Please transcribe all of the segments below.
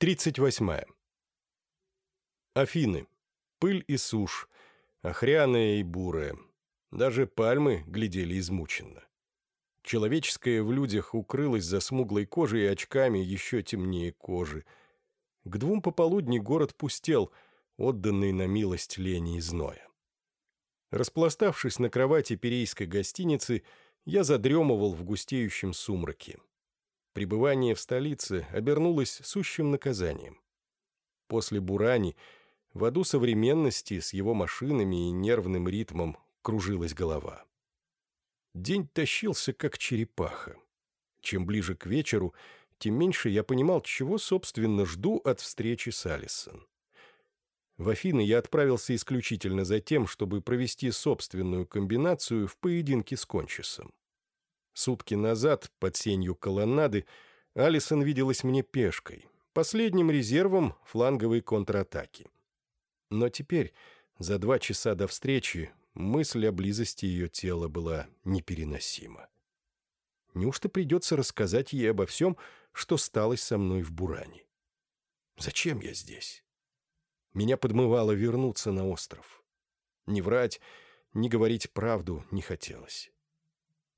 38. Афины. Пыль и сушь, охряная и бурая. Даже пальмы глядели измученно. Человеческое в людях укрылось за смуглой кожей и очками еще темнее кожи. К двум пополудни город пустел, отданный на милость лени и зноя. Распластавшись на кровати перейской гостиницы, я задремывал в густеющем сумраке. Пребывание в столице обернулось сущим наказанием. После Бурани в аду современности с его машинами и нервным ритмом кружилась голова. День тащился, как черепаха. Чем ближе к вечеру, тем меньше я понимал, чего, собственно, жду от встречи с Алисон. В Афины я отправился исключительно за тем, чтобы провести собственную комбинацию в поединке с Кончисом. Сутки назад, под сенью колоннады, Алисон виделась мне пешкой, последним резервом фланговой контратаки. Но теперь, за два часа до встречи, мысль о близости ее тела была непереносима. Неужто придется рассказать ей обо всем, что сталось со мной в Буране? Зачем я здесь? Меня подмывало вернуться на остров. Не врать, не говорить правду не хотелось.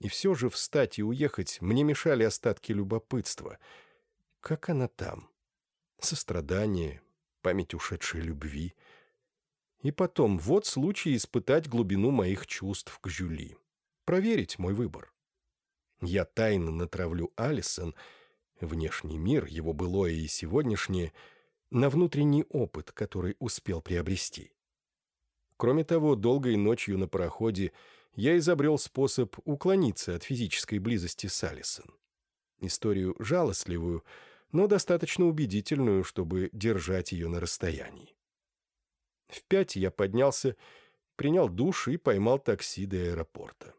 И все же встать и уехать мне мешали остатки любопытства. Как она там? Сострадание, память ушедшей любви. И потом, вот случай испытать глубину моих чувств к Жюли. Проверить мой выбор. Я тайно натравлю Алисон, внешний мир, его былое и сегодняшнее, на внутренний опыт, который успел приобрести. Кроме того, долгой ночью на пароходе я изобрел способ уклониться от физической близости с Алисон. Историю жалостливую, но достаточно убедительную, чтобы держать ее на расстоянии. В пять я поднялся, принял душ и поймал такси до аэропорта.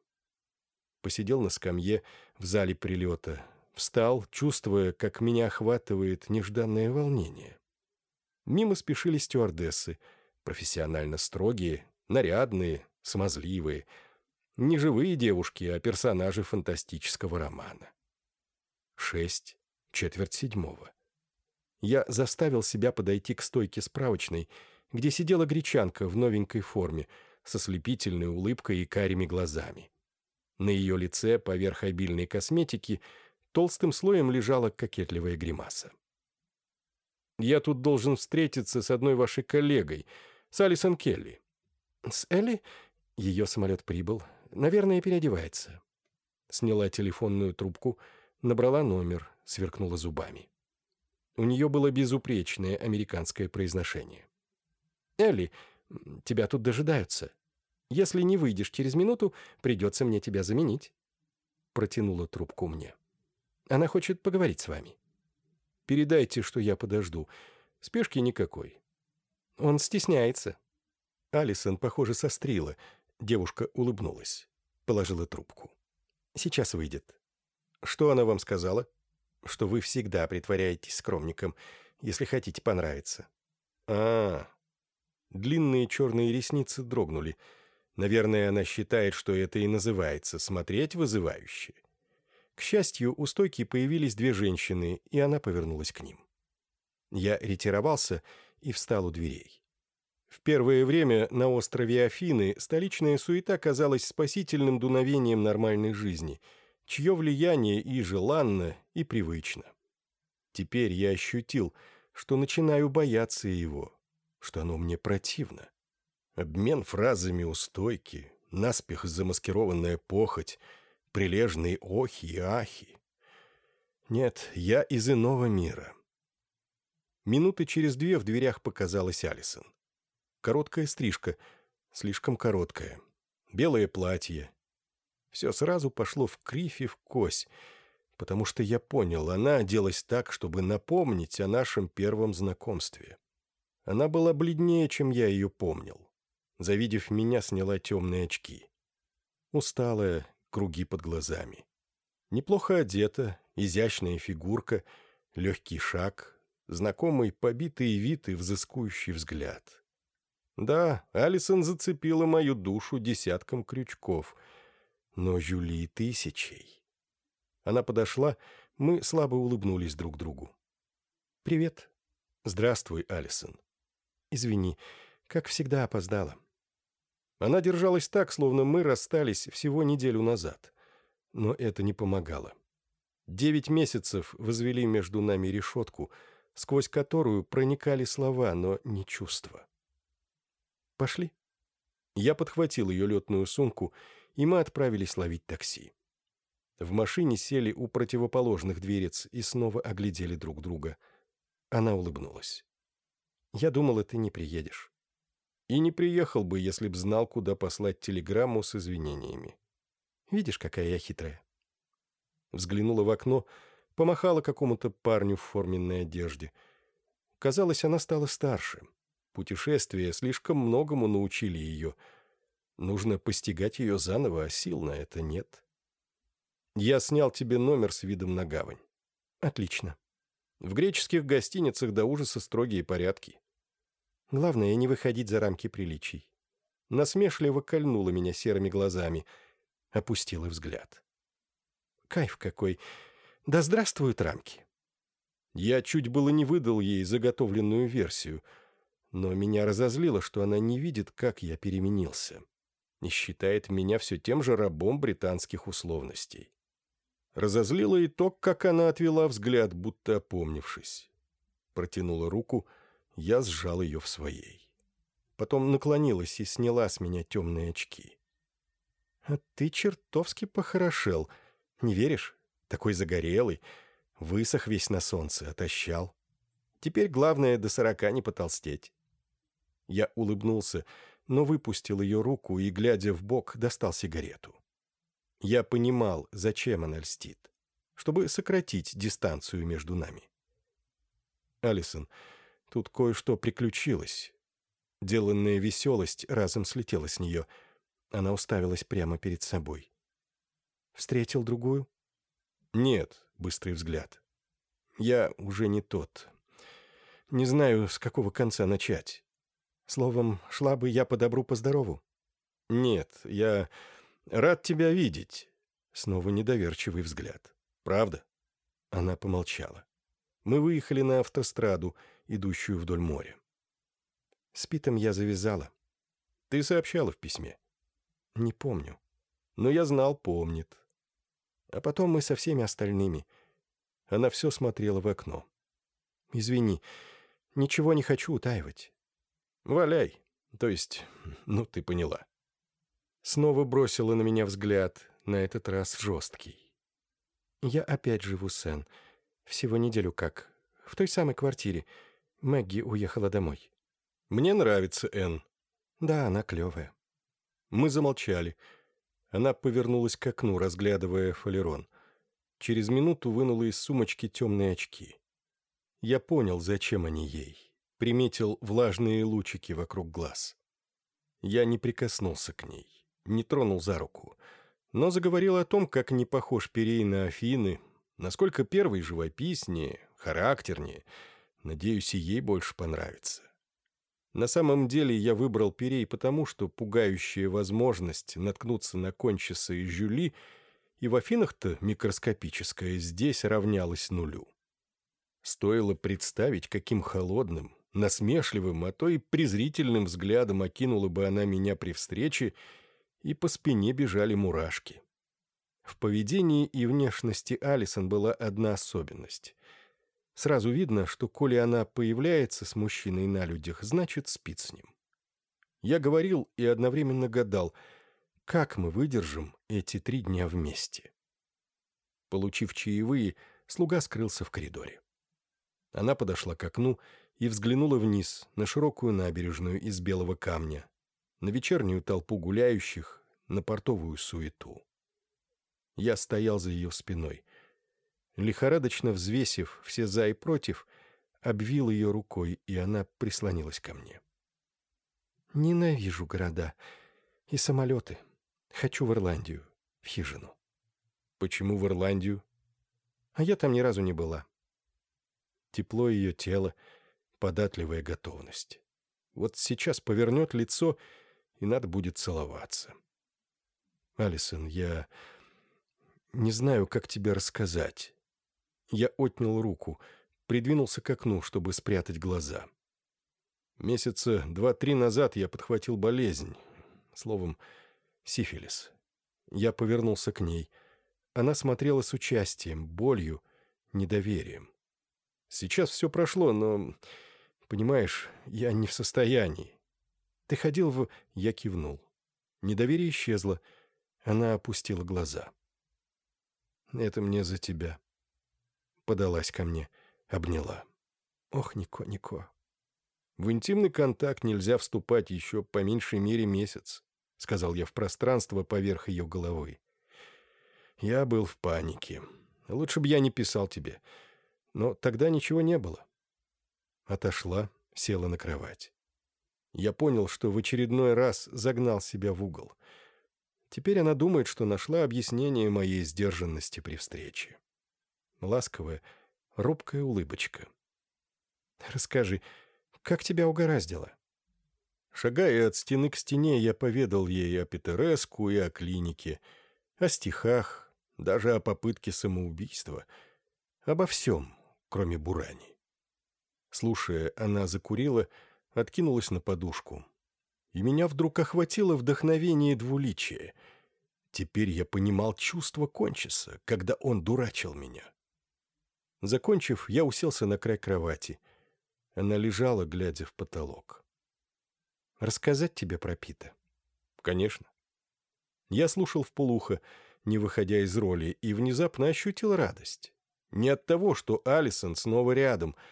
Посидел на скамье в зале прилета, встал, чувствуя, как меня охватывает нежданное волнение. Мимо спешили стюардессы, профессионально строгие, нарядные, смазливые — не живые девушки, а персонажи фантастического романа. Шесть, четверть седьмого. Я заставил себя подойти к стойке справочной, где сидела гречанка в новенькой форме, со слепительной улыбкой и карими глазами. На ее лице, поверх обильной косметики, толстым слоем лежала кокетливая гримаса. «Я тут должен встретиться с одной вашей коллегой, с Алисон Келли». «С Элли?» Ее самолет прибыл, Наверное, переодевается». Сняла телефонную трубку, набрала номер, сверкнула зубами. У нее было безупречное американское произношение. «Элли, тебя тут дожидаются. Если не выйдешь через минуту, придется мне тебя заменить». Протянула трубку мне. «Она хочет поговорить с вами». «Передайте, что я подожду. Спешки никакой». «Он стесняется». Алисон, похоже, сострила — Девушка улыбнулась. Положила трубку. «Сейчас выйдет». «Что она вам сказала?» «Что вы всегда притворяетесь скромником, если хотите понравиться». А, -а, а Длинные черные ресницы дрогнули. Наверное, она считает, что это и называется «смотреть вызывающе». К счастью, у стойки появились две женщины, и она повернулась к ним. Я ретировался и встал у дверей. В первое время на острове Афины столичная суета казалась спасительным дуновением нормальной жизни, чье влияние и желанно, и привычно. Теперь я ощутил, что начинаю бояться его, что оно мне противно. Обмен фразами у стойки, наспех замаскированная похоть, прилежные охи и ахи. Нет, я из иного мира. Минуты через две в дверях показалась Алисон. Короткая стрижка, слишком короткая. Белое платье. Все сразу пошло в кривь и в кось, потому что я понял, она оделась так, чтобы напомнить о нашем первом знакомстве. Она была бледнее, чем я ее помнил. Завидев меня, сняла темные очки. Усталая, круги под глазами. Неплохо одета, изящная фигурка, легкий шаг, знакомый побитый вид и взыскующий взгляд. Да, Алисон зацепила мою душу десятком крючков, но Жюли тысячей. Она подошла, мы слабо улыбнулись друг другу. «Привет». «Здравствуй, Алисон». «Извини, как всегда опоздала». Она держалась так, словно мы расстались всего неделю назад. Но это не помогало. Девять месяцев возвели между нами решетку, сквозь которую проникали слова, но не чувства. «Пошли». Я подхватил ее летную сумку, и мы отправились ловить такси. В машине сели у противоположных дверец и снова оглядели друг друга. Она улыбнулась. «Я думала, ты не приедешь». И не приехал бы, если б знал, куда послать телеграмму с извинениями. Видишь, какая я хитрая. Взглянула в окно, помахала какому-то парню в форменной одежде. Казалось, она стала старше. Путешествия слишком многому научили ее. Нужно постигать ее заново, а сил на это нет. Я снял тебе номер с видом на гавань. Отлично. В греческих гостиницах до ужаса строгие порядки. Главное, не выходить за рамки приличий. Насмешливо кольнула меня серыми глазами. Опустила взгляд. Кайф какой. Да здравствуют рамки. Я чуть было не выдал ей заготовленную версию, но меня разозлило, что она не видит, как я переменился, и считает меня все тем же рабом британских условностей. Разозлило и то, как она отвела взгляд, будто опомнившись. Протянула руку, я сжал ее в своей. Потом наклонилась и сняла с меня темные очки. «А ты чертовски похорошел. Не веришь? Такой загорелый. Высох весь на солнце, отощал. Теперь главное до сорока не потолстеть». Я улыбнулся, но выпустил ее руку и, глядя в бок, достал сигарету. Я понимал, зачем она льстит. Чтобы сократить дистанцию между нами. «Алисон, Тут кое-что приключилось. Деланная веселость разом слетела с нее. Она уставилась прямо перед собой. «Встретил другую?» «Нет», — быстрый взгляд. «Я уже не тот. Не знаю, с какого конца начать. Словом, шла бы я по добру, по здорову?» «Нет, я рад тебя видеть». Снова недоверчивый взгляд. «Правда?» Она помолчала. Мы выехали на автостраду, идущую вдоль моря. С Питом я завязала. Ты сообщала в письме. Не помню. Но я знал, помнит. А потом мы со всеми остальными. Она все смотрела в окно. Извини, ничего не хочу утаивать. Валяй. То есть, ну, ты поняла. Снова бросила на меня взгляд, на этот раз жесткий. Я опять живу с Энн. Всего неделю как. В той самой квартире. Мэгги уехала домой. Мне нравится Энн. Да, она клевая. Мы замолчали. Она повернулась к окну, разглядывая фалерон. Через минуту вынула из сумочки темные очки. Я понял, зачем они ей. Приметил влажные лучики вокруг глаз. Я не прикоснулся к ней, не тронул за руку, но заговорил о том, как не похож Перей на Афины, насколько первый живописнее, характернее — Надеюсь, и ей больше понравится. На самом деле я выбрал Перей потому, что пугающая возможность наткнуться на Кончиса и Жюли и в Афинах-то микроскопическая здесь равнялась нулю. Стоило представить, каким холодным, насмешливым, а то и презрительным взглядом окинула бы она меня при встрече, и по спине бежали мурашки. В поведении и внешности Алисон была одна особенность. Сразу видно, что коли она появляется с мужчиной на людях, значит, спит с ним. Я говорил и одновременно гадал, как мы выдержим эти три дня вместе. Получив чаевые, слуга скрылся в коридоре. Она подошла к окну и взглянула вниз на широкую набережную из белого камня, на вечернюю толпу гуляющих, на портовую суету. Я стоял за ее спиной — лихорадочно взвесив все «за» и «против», обвил ее рукой, и она прислонилась ко мне. «Ненавижу города и самолеты. Хочу в Ирландию, в хижину». «Почему в Ирландию?» «А я там ни разу не была». Тепло ее тела, податливая готовность. Вот сейчас повернет лицо, и надо будет целоваться. «Алисон, я не знаю, как тебе рассказать. Я отнял руку. придвинулся к окну, чтобы спрятать глаза. Месяца два-три назад я подхватил болезнь, словом, сифилис. Я повернулся к ней. Она смотрела с участием, болью, недоверием. Сейчас все прошло, но, понимаешь, я не в состоянии. Ты ходил в... Я кивнул. Недоверие исчезло. Она опустила глаза. «Это мне за тебя». Подалась ко мне, обняла. «Ох, Нико, Нико». «В интимный контакт нельзя вступать еще по меньшей мере месяц», сказал я в пространство поверх ее головы. Я был в панике. Лучше бы я не писал тебе. Но тогда ничего не было. Отошла, села на кровать. Я понял, что в очередной раз загнал себя в угол. Теперь она думает, что нашла объяснение моей сдержанности при встрече. Ласковая, робкая улыбочка. «Расскажи, как тебя угораздило?» Шагая от стены к стене, я поведал ей о Петереску и о клинике, о стихах, даже о попытке самоубийства, обо всем, кроме Бурани. Слушая, она закурила, откинулась на подушку. И меня вдруг охватило вдохновение двуличия. Теперь я понимал чувство кончиса, когда он дурачил меня. Закончив, я уселся на край кровати. Она лежала, глядя в потолок. «Рассказать тебе про Пита?» «Конечно». Я слушал в полухо, не выходя из роли, и внезапно ощутил радость. Не от того, что Алисон снова рядом —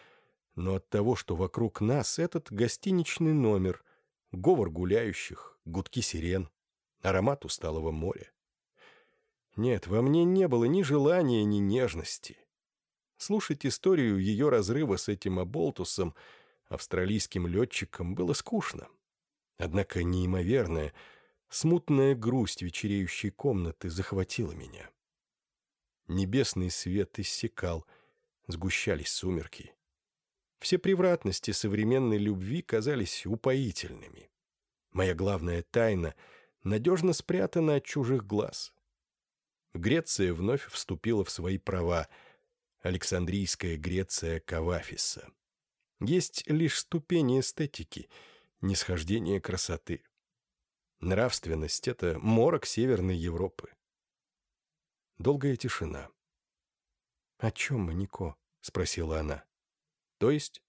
но от того, что вокруг нас этот гостиничный номер, говор гуляющих, гудки сирен, аромат усталого моря. Нет, во мне не было ни желания, ни нежности. Слушать историю ее разрыва с этим Аболтусом, австралийским летчиком, было скучно. Однако неимоверная, смутная грусть вечереющей комнаты захватила меня. Небесный свет иссякал, сгущались сумерки. Все превратности современной любви казались упоительными. Моя главная тайна надежно спрятана от чужих глаз. Греция вновь вступила в свои права. Александрийская Греция Кавафиса. Есть лишь ступени эстетики, нисхождение красоты. Нравственность — это морок Северной Европы. Долгая тишина. «О чем мы, Нико?» — спросила она. То есть?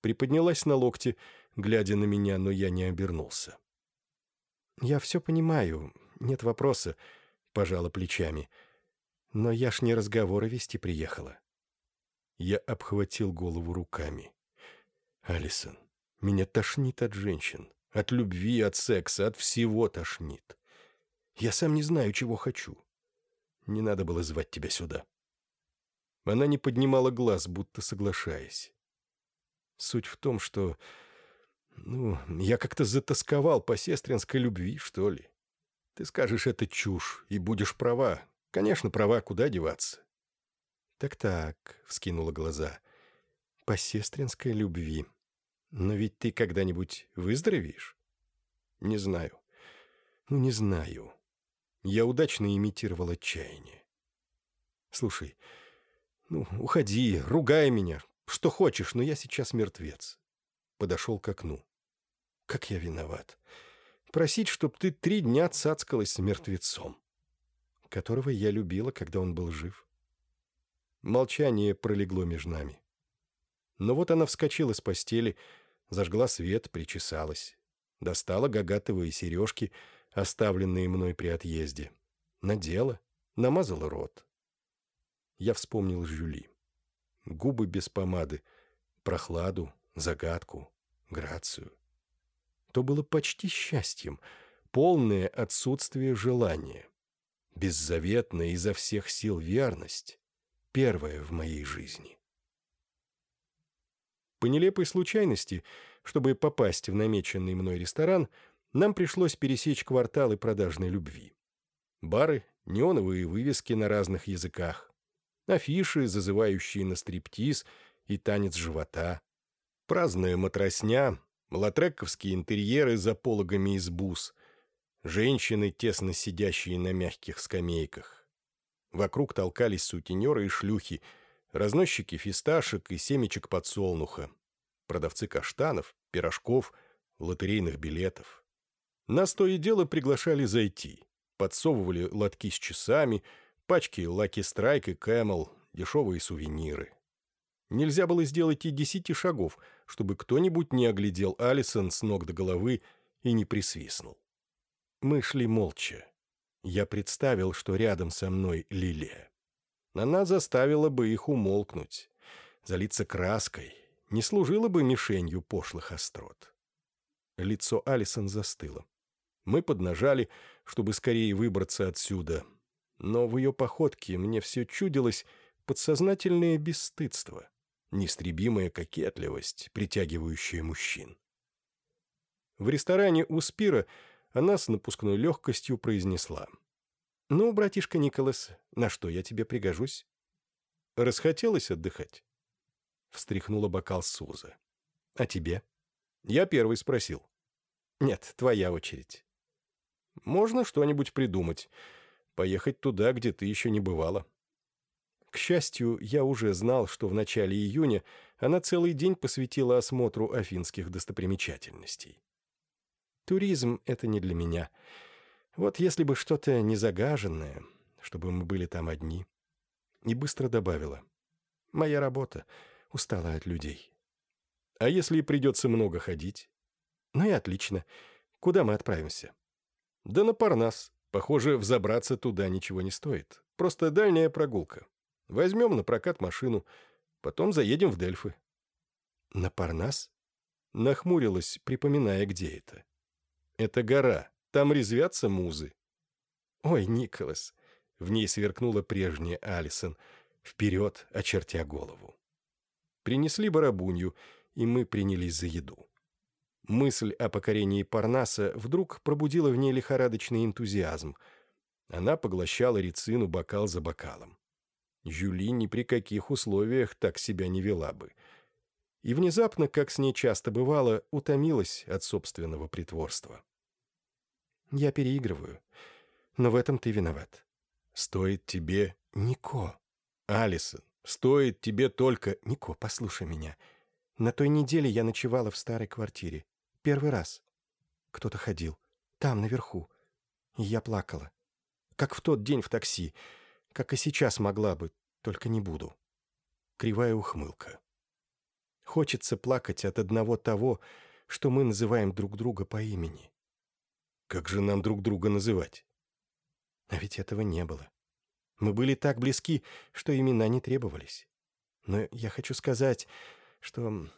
Приподнялась на локте, глядя на меня, но я не обернулся. «Я все понимаю, нет вопроса», — пожала плечами. «Но я ж не разговоры вести приехала». Я обхватил голову руками. «Алисон, меня тошнит от женщин, от любви, от секса, от всего тошнит. Я сам не знаю, чего хочу. Не надо было звать тебя сюда». Она не поднимала глаз, будто соглашаясь. Суть в том, что... Ну, я как-то затасковал по сестринской любви, что ли. Ты скажешь, это чушь, и будешь права. Конечно, права, куда деваться. «Так-так», — вскинула глаза, — «по сестринской любви. Но ведь ты когда-нибудь выздоровеешь?» «Не знаю. Ну, не знаю». Я удачно имитировал отчаяние. «Слушай, ну, уходи, ругай меня, что хочешь, но я сейчас мертвец. Подошел к окну. Как я виноват. Просить, чтоб ты три дня цацкалась с мертвецом, которого я любила, когда он был жив. Молчание пролегло между нами. Но вот она вскочила с постели, зажгла свет, причесалась. Достала гагатовые сережки, оставленные мной при отъезде. Надела, намазала рот я вспомнил Жюли. Губы без помады, прохладу, загадку, грацию. То было почти счастьем, полное отсутствие желания. Беззаветная изо всех сил верность, первая в моей жизни. По нелепой случайности, чтобы попасть в намеченный мной ресторан, нам пришлось пересечь кварталы продажной любви. Бары, неоновые вывески на разных языках, афиши, зазывающие на стриптиз и танец живота, праздная матросня, латрековские интерьеры за пологами из бус, женщины, тесно сидящие на мягких скамейках. Вокруг толкались сутенеры и шлюхи, разносчики фисташек и семечек подсолнуха, продавцы каштанов, пирожков, лотерейных билетов. Нас то и дело приглашали зайти, подсовывали лотки с часами, пачки Lucky Strike и Camel, дешевые сувениры. Нельзя было сделать и десяти шагов, чтобы кто-нибудь не оглядел Алисон с ног до головы и не присвистнул. Мы шли молча. Я представил, что рядом со мной Лилия. Она заставила бы их умолкнуть, залиться краской, не служила бы мишенью пошлых острот. Лицо Алисон застыло. Мы поднажали, чтобы скорее выбраться отсюда, но в ее походке мне все чудилось подсознательное бесстыдство, неистребимая кокетливость, притягивающая мужчин. В ресторане у Спира она с напускной легкостью произнесла. «Ну, братишка Николас, на что я тебе пригожусь?» «Расхотелось отдыхать?» Встряхнула бокал Суза. «А тебе?» «Я первый спросил». «Нет, твоя очередь». «Можно что-нибудь придумать. Поехать туда, где ты еще не бывала». К счастью, я уже знал, что в начале июня она целый день посвятила осмотру афинских достопримечательностей. Туризм — это не для меня. Вот если бы что-то незагаженное, чтобы мы были там одни. И быстро добавила. Моя работа. Устала от людей. А если придется много ходить? Ну и отлично. Куда мы отправимся? Да на Парнас. Похоже, взобраться туда ничего не стоит. Просто дальняя прогулка. Возьмем на прокат машину, потом заедем в Дельфы. На Парнас? Нахмурилась, припоминая, где это. Это гора. Там резвятся музы. Ой, Николас. В ней сверкнула прежняя Алисон. Вперед, очертя голову. Принесли барабунью, и мы принялись за еду. Мысль о покорении Парнаса вдруг пробудила в ней лихорадочный энтузиазм. Она поглощала рецину бокал за бокалом. Жюли ни при каких условиях так себя не вела бы. И внезапно, как с ней часто бывало, утомилась от собственного притворства. Я переигрываю. Но в этом ты виноват. Стоит тебе... Нико. Алисон, стоит тебе только... Нико, послушай меня. На той неделе я ночевала в старой квартире. Первый раз. Кто-то ходил. Там, наверху. И я плакала. Как в тот день в такси. Как и сейчас могла бы, только не буду. Кривая ухмылка. Хочется плакать от одного того, что мы называем друг друга по имени. Как же нам друг друга называть? А ведь этого не было. Мы были так близки, что имена не требовались. Но я хочу сказать, что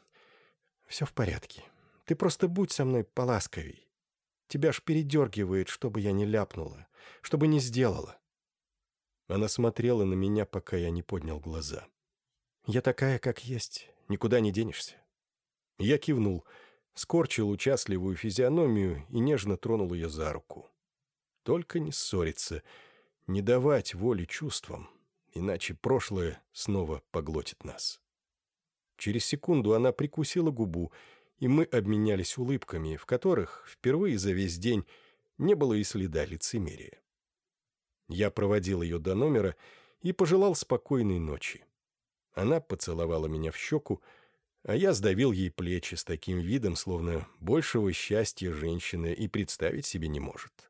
все в порядке. Ты просто будь со мной поласковей. Тебя ж передергивает, чтобы я не ляпнула, чтобы не сделала. Она смотрела на меня, пока я не поднял глаза. Я такая, как есть, никуда не денешься. Я кивнул — скорчил участливую физиономию и нежно тронул ее за руку. Только не ссориться, не давать воли чувствам, иначе прошлое снова поглотит нас. Через секунду она прикусила губу, и мы обменялись улыбками, в которых впервые за весь день не было и следа лицемерия. Я проводил ее до номера и пожелал спокойной ночи. Она поцеловала меня в щеку, а я сдавил ей плечи с таким видом, словно большего счастья женщина и представить себе не может.